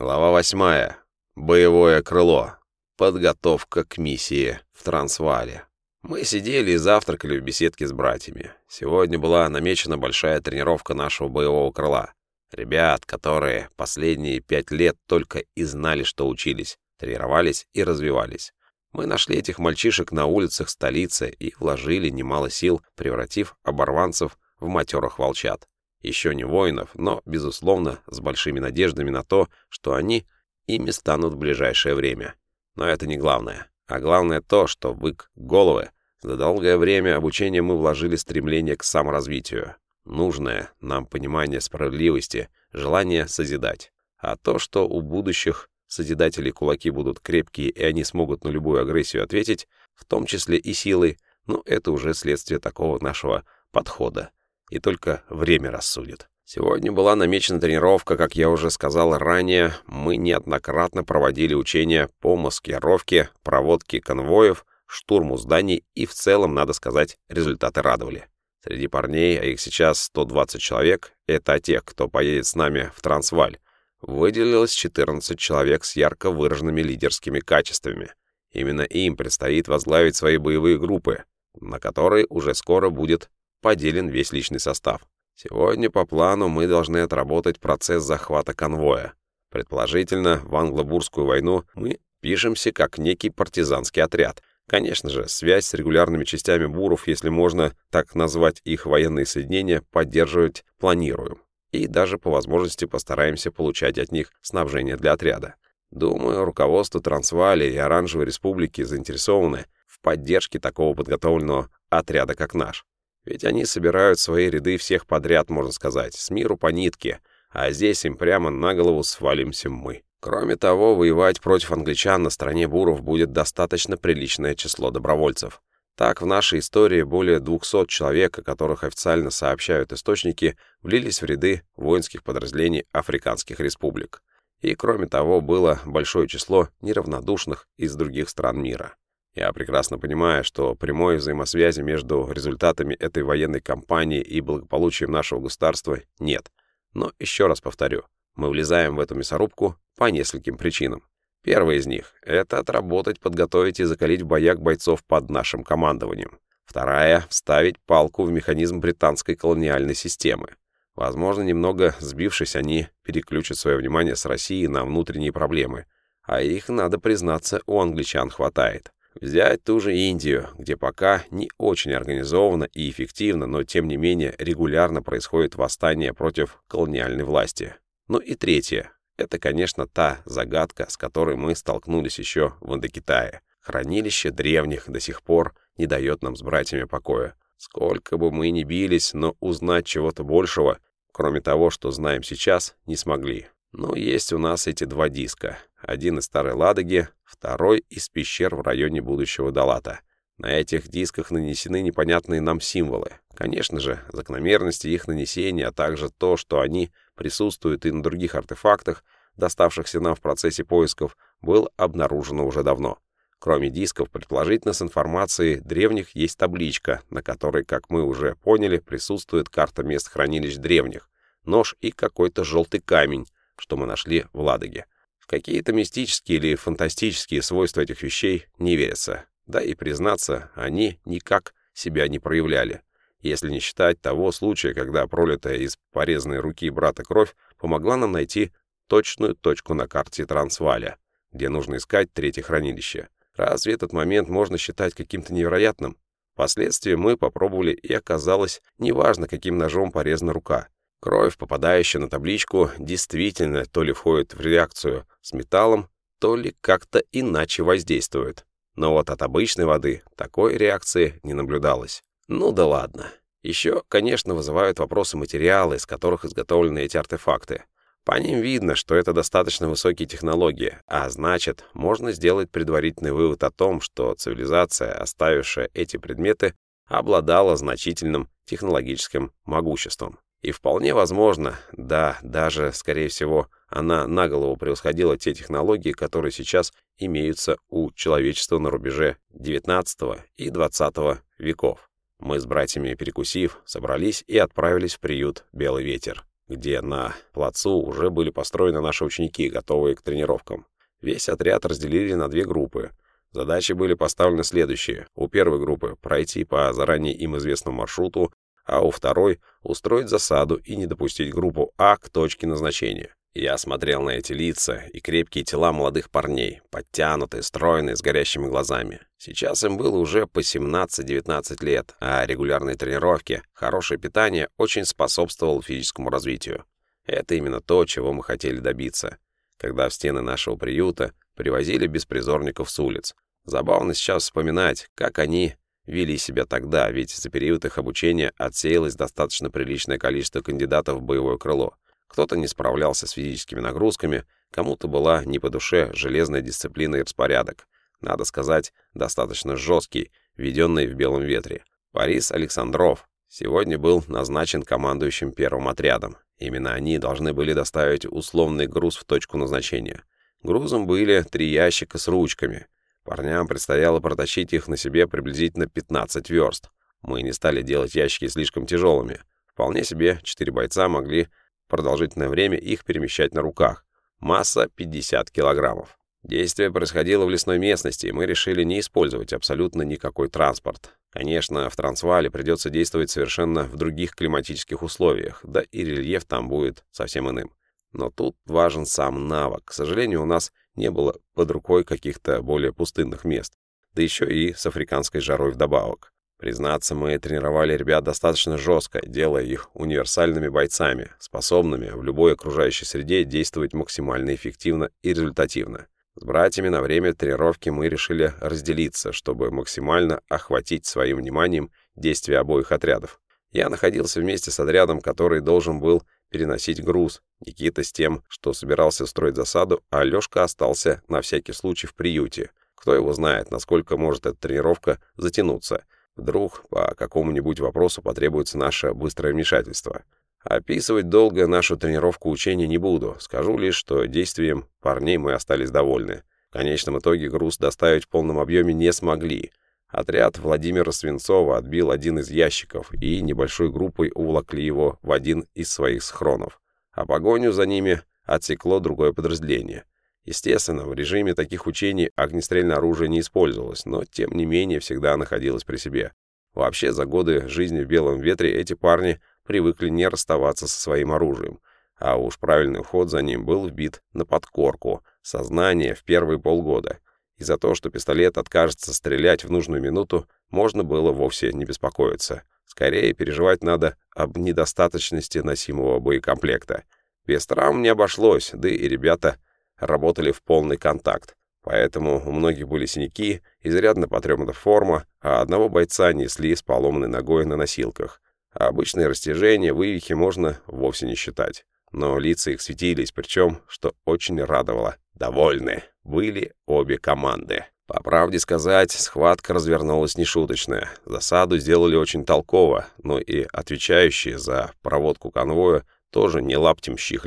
Глава восьмая. Боевое крыло. Подготовка к миссии в Трансвале. Мы сидели и завтракали в беседке с братьями. Сегодня была намечена большая тренировка нашего боевого крыла. Ребят, которые последние пять лет только и знали, что учились, тренировались и развивались. Мы нашли этих мальчишек на улицах столицы и вложили немало сил, превратив оборванцев в матерых волчат. Еще не воинов, но, безусловно, с большими надеждами на то, что они ими станут в ближайшее время. Но это не главное. А главное то, что в головы за долгое время обучения мы вложили стремление к саморазвитию. Нужное нам понимание справедливости, желание созидать. А то, что у будущих созидателей кулаки будут крепкие и они смогут на любую агрессию ответить, в том числе и силой, ну, это уже следствие такого нашего подхода и только время рассудит. Сегодня была намечена тренировка, как я уже сказал ранее, мы неоднократно проводили учения по маскировке, проводке конвоев, штурму зданий и в целом, надо сказать, результаты радовали. Среди парней, а их сейчас 120 человек, это тех, кто поедет с нами в Трансваль, выделилось 14 человек с ярко выраженными лидерскими качествами. Именно им предстоит возглавить свои боевые группы, на которые уже скоро будет поделен весь личный состав. Сегодня по плану мы должны отработать процесс захвата конвоя. Предположительно, в англобурскую войну мы пишемся как некий партизанский отряд. Конечно же, связь с регулярными частями буров, если можно так назвать их военные соединения, поддерживать планируем. И даже по возможности постараемся получать от них снабжение для отряда. Думаю, руководство Трансвали и Оранжевой Республики заинтересованы в поддержке такого подготовленного отряда, как наш. Ведь они собирают свои ряды всех подряд, можно сказать, с миру по нитке, а здесь им прямо на голову свалимся мы. Кроме того, воевать против англичан на стороне буров будет достаточно приличное число добровольцев. Так, в нашей истории более 200 человек, о которых официально сообщают источники, влились в ряды воинских подразделений африканских республик. И, кроме того, было большое число неравнодушных из других стран мира. Я прекрасно понимаю, что прямой взаимосвязи между результатами этой военной кампании и благополучием нашего государства нет. Но еще раз повторю, мы влезаем в эту мясорубку по нескольким причинам. Первая из них — это отработать, подготовить и закалить в боях бойцов под нашим командованием. Вторая — вставить палку в механизм британской колониальной системы. Возможно, немного сбившись, они переключат свое внимание с России на внутренние проблемы, а их, надо признаться, у англичан хватает. Взять ту же Индию, где пока не очень организованно и эффективно, но тем не менее регулярно происходит восстание против колониальной власти. Ну и третье. Это, конечно, та загадка, с которой мы столкнулись еще в Индокитае. Хранилище древних до сих пор не дает нам с братьями покоя. Сколько бы мы ни бились, но узнать чего-то большего, кроме того, что знаем сейчас, не смогли. Но есть у нас эти два диска. Один из Старой Ладоги, второй из пещер в районе будущего Далата. На этих дисках нанесены непонятные нам символы. Конечно же, закономерности их нанесения, а также то, что они присутствуют и на других артефактах, доставшихся нам в процессе поисков, был обнаружено уже давно. Кроме дисков, предположительно, с информацией древних есть табличка, на которой, как мы уже поняли, присутствует карта мест хранилищ древних, нож и какой-то желтый камень, что мы нашли в Ладоге. Какие-то мистические или фантастические свойства этих вещей не верится. Да и, признаться, они никак себя не проявляли. Если не считать того случая, когда пролитая из порезанной руки брата кровь помогла нам найти точную точку на карте Трансваля, где нужно искать третье хранилище. Разве этот момент можно считать каким-то невероятным? Впоследствии мы попробовали, и оказалось, неважно, каким ножом порезана рука. Кровь, попадающая на табличку, действительно то ли входит в реакцию с металлом, то ли как-то иначе воздействует. Но вот от обычной воды такой реакции не наблюдалось. Ну да ладно. Еще, конечно, вызывают вопросы материалы, из которых изготовлены эти артефакты. По ним видно, что это достаточно высокие технологии, а значит, можно сделать предварительный вывод о том, что цивилизация, оставившая эти предметы, обладала значительным технологическим могуществом. И вполне возможно, да, даже, скорее всего, она на голову превосходила те технологии, которые сейчас имеются у человечества на рубеже XIX и XX веков. Мы с братьями перекусив, собрались и отправились в приют «Белый ветер». где на плацу уже были построены наши ученики, готовые к тренировкам. Весь отряд разделили на две группы. Задачи были поставлены следующие. У первой группы пройти по заранее им известному маршруту, а у второй — устроить засаду и не допустить группу А к точке назначения. Я смотрел на эти лица и крепкие тела молодых парней, подтянутые, стройные, с горящими глазами. Сейчас им было уже по 17-19 лет, а регулярные тренировки, хорошее питание очень способствовало физическому развитию. Это именно то, чего мы хотели добиться. Когда в стены нашего приюта привозили беспризорников с улиц. Забавно сейчас вспоминать, как они вели себя тогда, ведь за период их обучения отсеялось достаточно приличное количество кандидатов в боевое крыло. Кто-то не справлялся с физическими нагрузками, кому-то была не по душе железная дисциплина и распорядок. Надо сказать, достаточно жесткий, введенный в белом ветре. Борис Александров сегодня был назначен командующим первым отрядом. Именно они должны были доставить условный груз в точку назначения. Грузом были три ящика с ручками. Парням предстояло протащить их на себе приблизительно 15 верст. Мы не стали делать ящики слишком тяжелыми. Вполне себе четыре бойца могли продолжительное время их перемещать на руках. Масса 50 килограммов. Действие происходило в лесной местности, и мы решили не использовать абсолютно никакой транспорт. Конечно, в Трансвале придется действовать совершенно в других климатических условиях, да и рельеф там будет совсем иным. Но тут важен сам навык. К сожалению, у нас не было под рукой каких-то более пустынных мест, да еще и с африканской жарой вдобавок. Признаться, мы тренировали ребят достаточно жестко, делая их универсальными бойцами, способными в любой окружающей среде действовать максимально эффективно и результативно. С братьями на время тренировки мы решили разделиться, чтобы максимально охватить своим вниманием действия обоих отрядов. Я находился вместе с отрядом, который должен был переносить груз, Никита с тем, что собирался строить засаду, а Лёшка остался на всякий случай в приюте. Кто его знает, насколько может эта тренировка затянуться — Вдруг по какому-нибудь вопросу потребуется наше быстрое вмешательство. Описывать долго нашу тренировку учения не буду, скажу лишь, что действием парней мы остались довольны. В конечном итоге груз доставить в полном объеме не смогли. Отряд Владимира Свинцова отбил один из ящиков и небольшой группой уволокли его в один из своих схронов. А погоню за ними отсекло другое подразделение — Естественно, в режиме таких учений огнестрельное оружие не использовалось, но тем не менее всегда находилось при себе. Вообще, за годы жизни в белом ветре эти парни привыкли не расставаться со своим оружием, а уж правильный уход за ним был вбит на подкорку, сознание в первые полгода. И за то, что пистолет откажется стрелять в нужную минуту, можно было вовсе не беспокоиться. Скорее переживать надо об недостаточности носимого боекомплекта. Без травм не обошлось, да и ребята работали в полный контакт. Поэтому у многих были синяки, изрядно потрёмана форма, а одного бойца несли с поломанной ногой на носилках. А обычные растяжения, вывихи можно вовсе не считать. Но лица их светились, причем, что очень радовало, довольны были обе команды. По правде сказать, схватка развернулась нешуточная. Засаду сделали очень толково, но и отвечающие за проводку конвоя тоже не лаптем щи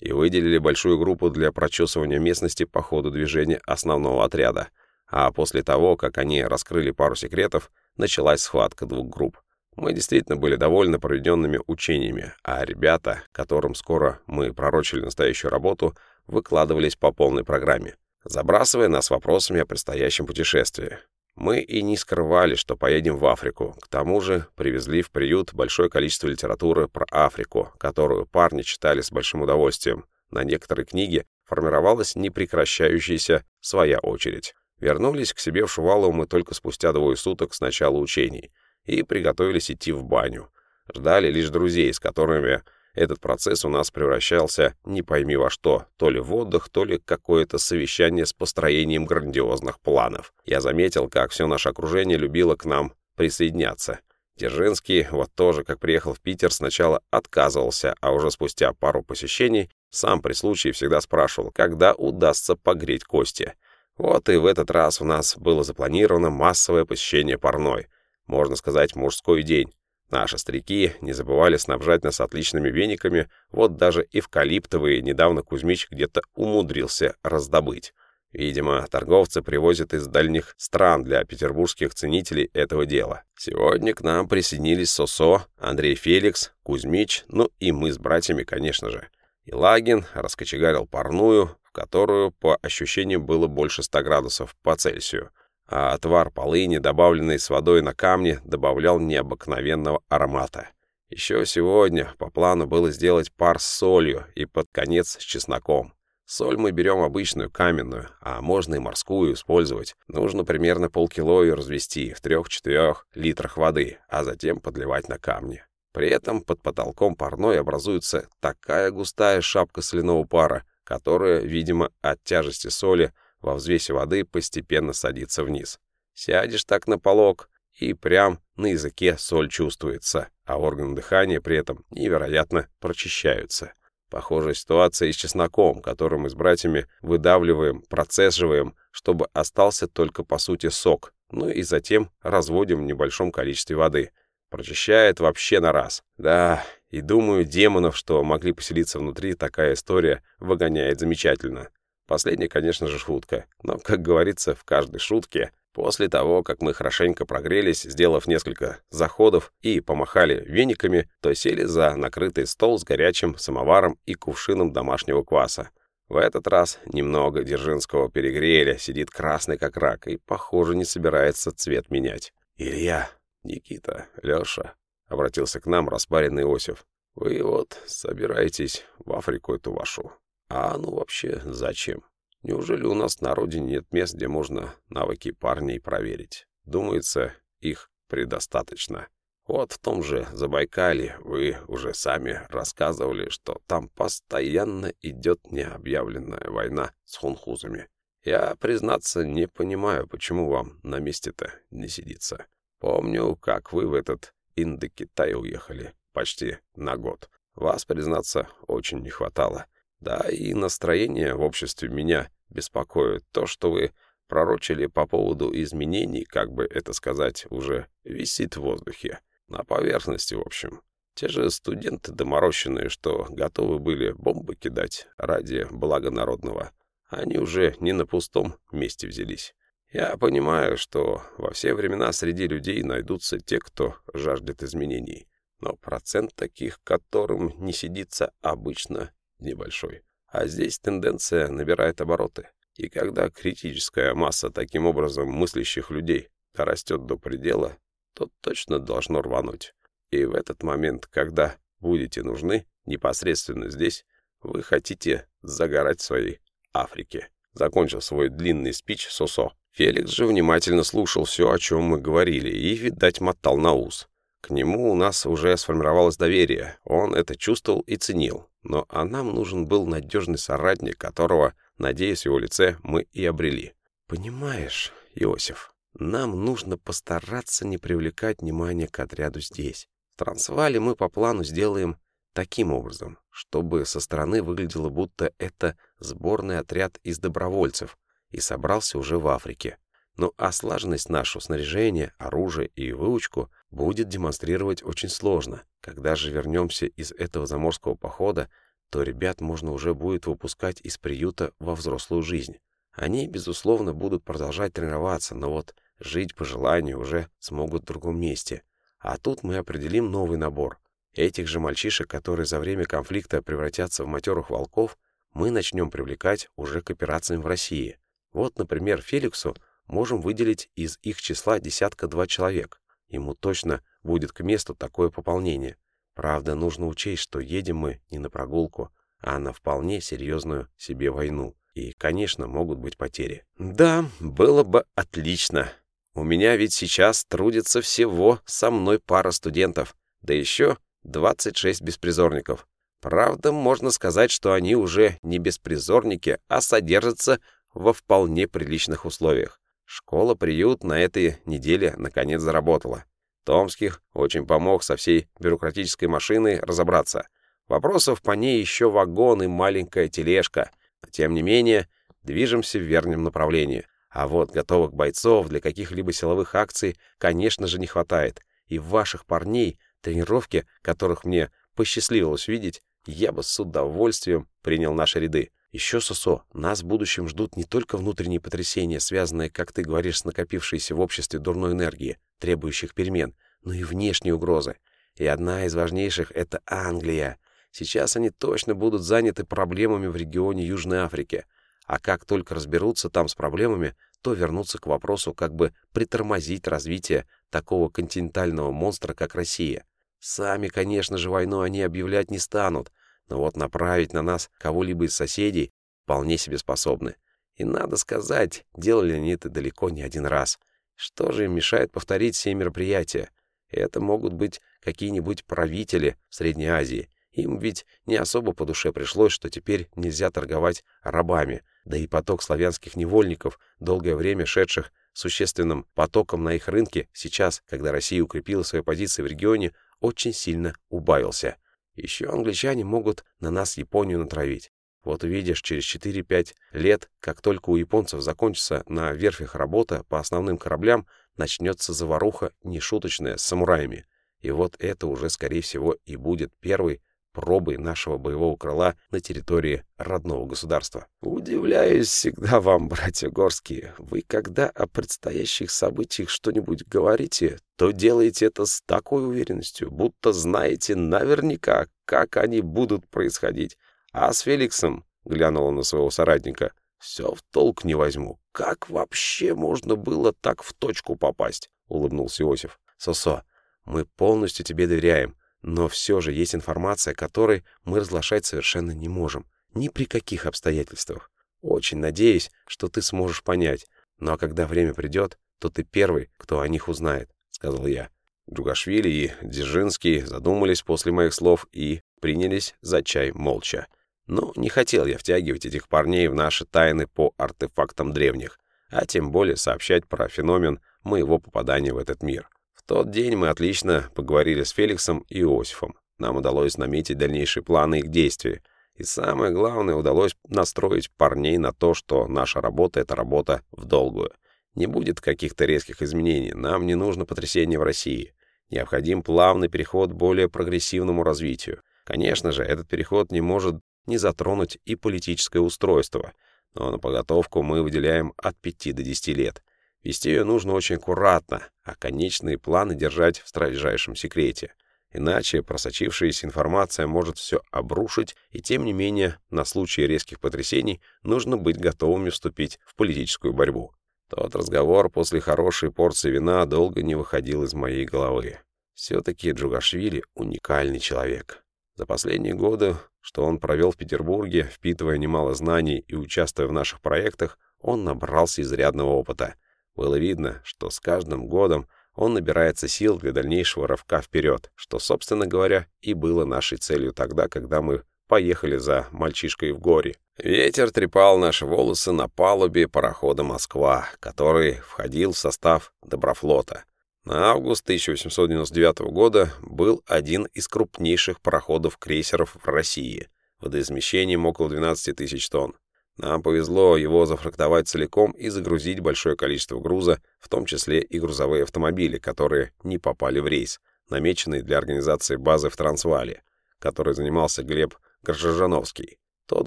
и выделили большую группу для прочесывания местности по ходу движения основного отряда. А после того, как они раскрыли пару секретов, началась схватка двух групп. Мы действительно были довольны проведенными учениями, а ребята, которым скоро мы пророчили настоящую работу, выкладывались по полной программе, забрасывая нас вопросами о предстоящем путешествии. Мы и не скрывали, что поедем в Африку. К тому же привезли в приют большое количество литературы про Африку, которую парни читали с большим удовольствием. На некоторые книги формировалась непрекращающаяся своя очередь. Вернулись к себе в Шувалово мы только спустя двое суток с начала учений и приготовились идти в баню. Ждали лишь друзей, с которыми этот процесс у нас превращался не пойми во что, то ли в отдых, то ли какое-то совещание с построением грандиозных планов. Я заметил, как все наше окружение любило к нам присоединяться. Дзержинский, вот тоже, как приехал в Питер, сначала отказывался, а уже спустя пару посещений сам при случае всегда спрашивал, когда удастся погреть кости. Вот и в этот раз у нас было запланировано массовое посещение парной. Можно сказать, мужской день. Наши старики не забывали снабжать нас отличными вениками, вот даже эвкалиптовые недавно Кузьмич где-то умудрился раздобыть. Видимо, торговцы привозят из дальних стран для петербургских ценителей этого дела. Сегодня к нам присоединились Сосо, Андрей Феликс, Кузьмич, ну и мы с братьями, конечно же. Илагин раскочегарил парную, в которую, по ощущениям, было больше 100 градусов по Цельсию, а отвар полыни, добавленный с водой на камне, добавлял необыкновенного аромата. Еще сегодня по плану было сделать пар с солью и под конец с чесноком. Соль мы берем обычную, каменную, а можно и морскую использовать. Нужно примерно полкило ее развести в 3-4 литрах воды, а затем подливать на камни. При этом под потолком парной образуется такая густая шапка соляного пара, которая, видимо, от тяжести соли во взвесе воды постепенно садится вниз. Сядешь так на полок, и прям на языке соль чувствуется, а органы дыхания при этом невероятно прочищаются. Похожая ситуация и с чесноком, который мы с братьями выдавливаем, процеживаем, чтобы остался только по сути сок, ну и затем разводим в небольшом количестве воды. Прочищает вообще на раз. Да, и думаю, демонов, что могли поселиться внутри, такая история выгоняет замечательно. Последняя, конечно же, шутка. Но, как говорится, в каждой шутке, после того, как мы хорошенько прогрелись, сделав несколько заходов и помахали вениками, то сели за накрытый стол с горячим самоваром и кувшином домашнего кваса. В этот раз немного Дзержинского перегрели, сидит красный как рак и, похоже, не собирается цвет менять. «Илья, Никита, Леша, обратился к нам распаренный Иосиф. «Вы вот собираетесь в Африку эту вашу. А ну вообще зачем? Неужели у нас на родине нет мест, где можно навыки парней проверить? Думается, их предостаточно. Вот в том же Забайкале вы уже сами рассказывали, что там постоянно идет необъявленная война с хунхузами. Я, признаться, не понимаю, почему вам на месте-то не сидится. Помню, как вы в этот Индокитай уехали почти на год. Вас, признаться, очень не хватало. Да и настроение в обществе меня беспокоит. То, что вы пророчили по поводу изменений, как бы это сказать, уже висит в воздухе. На поверхности, в общем. Те же студенты доморощенные, что готовы были бомбы кидать ради блага народного, они уже не на пустом месте взялись. Я понимаю, что во все времена среди людей найдутся те, кто жаждет изменений, но процент таких, которым не сидится, обычно небольшой. А здесь тенденция набирает обороты. И когда критическая масса таким образом мыслящих людей растет до предела, то точно должно рвануть. И в этот момент, когда будете нужны, непосредственно здесь, вы хотите загорать своей Африке. Закончил свой длинный спич Сосо. Феликс же внимательно слушал все, о чем мы говорили, и, видать, мотал на ус. К нему у нас уже сформировалось доверие, он это чувствовал и ценил. Но а нам нужен был надежный соратник, которого, надеюсь, в его лице мы и обрели. «Понимаешь, Иосиф, нам нужно постараться не привлекать внимание к отряду здесь. В Трансвале мы по плану сделаем таким образом, чтобы со стороны выглядело, будто это сборный отряд из добровольцев, и собрался уже в Африке. Но а слаженность нашу, снаряжение, оружие и выучку будет демонстрировать очень сложно. Когда же вернемся из этого заморского похода, то ребят можно уже будет выпускать из приюта во взрослую жизнь. Они, безусловно, будут продолжать тренироваться, но вот жить по желанию уже смогут в другом месте. А тут мы определим новый набор. Этих же мальчишек, которые за время конфликта превратятся в матерых волков, мы начнем привлекать уже к операциям в России. Вот, например, Феликсу можем выделить из их числа десятка-два человек. Ему точно будет к месту такое пополнение. Правда, нужно учесть, что едем мы не на прогулку, а на вполне серьезную себе войну. И, конечно, могут быть потери. Да, было бы отлично. У меня ведь сейчас трудится всего со мной пара студентов, да еще 26 беспризорников. Правда, можно сказать, что они уже не беспризорники, а содержатся во вполне приличных условиях. Школа-приют на этой неделе наконец заработала. Томских очень помог со всей бюрократической машиной разобраться. Вопросов по ней еще вагон и маленькая тележка. Тем не менее, движемся в верном направлении. А вот готовых бойцов для каких-либо силовых акций, конечно же, не хватает. И ваших парней, тренировки, которых мне посчастливилось видеть, я бы с удовольствием принял наши ряды. Еще, Сосо, нас в будущем ждут не только внутренние потрясения, связанные, как ты говоришь, с накопившейся в обществе дурной энергии, требующих перемен, но и внешние угрозы. И одна из важнейших — это Англия. Сейчас они точно будут заняты проблемами в регионе Южной Африки. А как только разберутся там с проблемами, то вернутся к вопросу, как бы притормозить развитие такого континентального монстра, как Россия. Сами, конечно же, войну они объявлять не станут, но вот направить на нас кого-либо из соседей вполне себе способны. И надо сказать, делали они это далеко не один раз. Что же им мешает повторить все мероприятия? Это могут быть какие-нибудь правители Средней Азии. Им ведь не особо по душе пришлось, что теперь нельзя торговать рабами, да и поток славянских невольников, долгое время шедших существенным потоком на их рынке, сейчас, когда Россия укрепила свои позиции в регионе, очень сильно убавился. Еще англичане могут на нас Японию натравить. Вот увидишь, через 4-5 лет, как только у японцев закончится на верфях работа по основным кораблям, начнется заваруха нешуточная с самураями. И вот это уже, скорее всего, и будет первый пробой нашего боевого крыла на территории родного государства. Удивляюсь всегда вам, братья Горские. Вы когда о предстоящих событиях что-нибудь говорите, то делаете это с такой уверенностью, будто знаете наверняка, как они будут происходить. А с Феликсом, глянула на своего соратника, все в толк не возьму. Как вообще можно было так в точку попасть? Улыбнулся Иосиф. Сосо, мы полностью тебе доверяем. Но все же есть информация, которой мы разглашать совершенно не можем. Ни при каких обстоятельствах. Очень надеюсь, что ты сможешь понять. Ну а когда время придет, то ты первый, кто о них узнает», — сказал я. Джугашвили и Дзержинский задумались после моих слов и принялись за чай молча. Ну, не хотел я втягивать этих парней в наши тайны по артефактам древних, а тем более сообщать про феномен моего попадания в этот мир тот день мы отлично поговорили с Феликсом и Иосифом. Нам удалось наметить дальнейшие планы их действий. И самое главное, удалось настроить парней на то, что наша работа — это работа в долгую. Не будет каких-то резких изменений, нам не нужно потрясение в России. Необходим плавный переход к более прогрессивному развитию. Конечно же, этот переход не может не затронуть и политическое устройство, но на подготовку мы выделяем от 5 до 10 лет. Вести ее нужно очень аккуратно, а конечные планы держать в строжайшем секрете. Иначе просочившаяся информация может все обрушить, и тем не менее, на случай резких потрясений нужно быть готовыми вступить в политическую борьбу. Тот разговор после хорошей порции вина долго не выходил из моей головы. Все-таки Джугашвили — уникальный человек. За последние годы, что он провел в Петербурге, впитывая немало знаний и участвуя в наших проектах, он набрался изрядного опыта — было видно, что с каждым годом он набирается сил для дальнейшего рывка вперед, что, собственно говоря, и было нашей целью тогда, когда мы поехали за мальчишкой в горе. Ветер трепал наши волосы на палубе парохода «Москва», который входил в состав Доброфлота. На август 1899 года был один из крупнейших пароходов-крейсеров в России, водоизмещением около 12 тысяч тонн. Нам повезло его зафрактовать целиком и загрузить большое количество груза, в том числе и грузовые автомобили, которые не попали в рейс, намеченный для организации базы в Трансвале, который занимался Глеб Горжижановский. Тот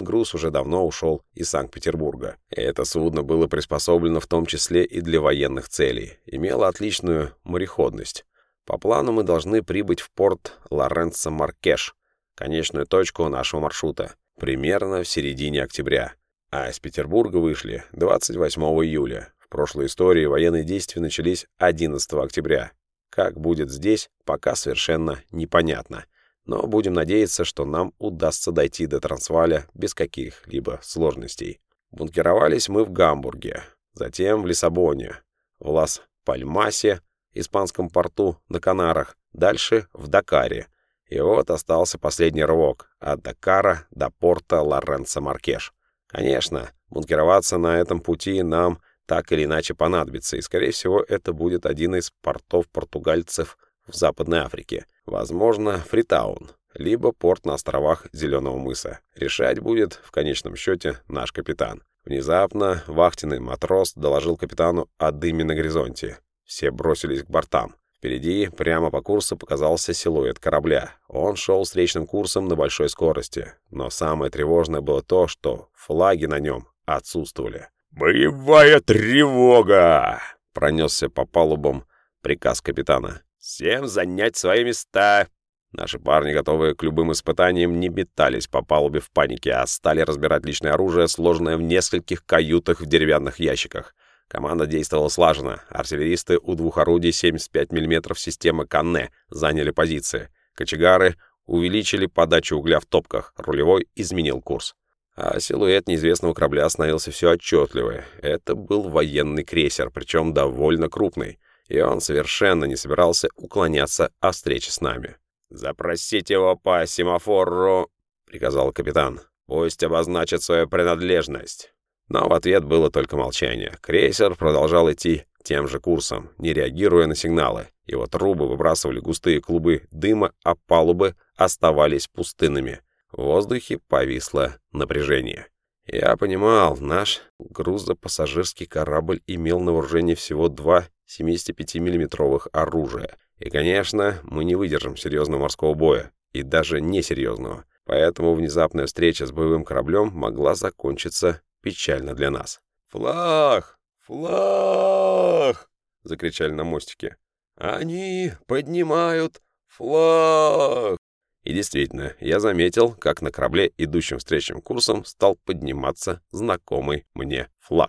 груз уже давно ушел из Санкт-Петербурга. Это судно было приспособлено в том числе и для военных целей, имело отличную мореходность. По плану мы должны прибыть в порт Лоренцо-Маркеш, конечную точку нашего маршрута, примерно в середине октября а из Петербурга вышли 28 июля. В прошлой истории военные действия начались 11 октября. Как будет здесь, пока совершенно непонятно. Но будем надеяться, что нам удастся дойти до Трансваля без каких-либо сложностей. Бункеровались мы в Гамбурге, затем в Лиссабоне, в Лас-Пальмасе, испанском порту на Канарах, дальше в Дакаре. И вот остался последний рывок от Дакара до порта Лоренцо-Маркеш. Конечно, бункероваться на этом пути нам так или иначе понадобится, и, скорее всего, это будет один из портов португальцев в Западной Африке. Возможно, Фритаун, либо порт на островах Зеленого мыса. Решать будет, в конечном счете, наш капитан. Внезапно вахтенный матрос доложил капитану о дыме на горизонте. Все бросились к бортам. Впереди, прямо по курсу, показался силуэт корабля. Он шел встречным курсом на большой скорости. Но самое тревожное было то, что флаги на нем отсутствовали. «Боевая тревога!» — пронесся по палубам приказ капитана. «Всем занять свои места!» Наши парни, готовые к любым испытаниям, не метались по палубе в панике, а стали разбирать личное оружие, сложенное в нескольких каютах в деревянных ящиках. Команда действовала слаженно. Артиллеристы у двух орудий 75 мм системы Канне заняли позиции. Кочегары увеличили подачу угля в топках. Рулевой изменил курс. А силуэт неизвестного корабля становился все отчетливее. Это был военный крейсер, причем довольно крупный. И он совершенно не собирался уклоняться от встречи с нами. «Запросите его по семафору», — приказал капитан. «Пусть обозначит свою принадлежность». Но в ответ было только молчание. Крейсер продолжал идти тем же курсом, не реагируя на сигналы. Его трубы выбрасывали густые клубы дыма, а палубы оставались пустынными. В воздухе повисло напряжение. Я понимал, наш грузопассажирский корабль имел на вооружении всего два 75 миллиметровых оружия. И, конечно, мы не выдержим серьезного морского боя, и даже несерьезного. Поэтому внезапная встреча с боевым кораблем могла закончиться печально для нас. «Флаг! Флаг!» — закричали на мостике. «Они поднимают флаг!» И действительно, я заметил, как на корабле, идущем встречным курсом, стал подниматься знакомый мне флаг.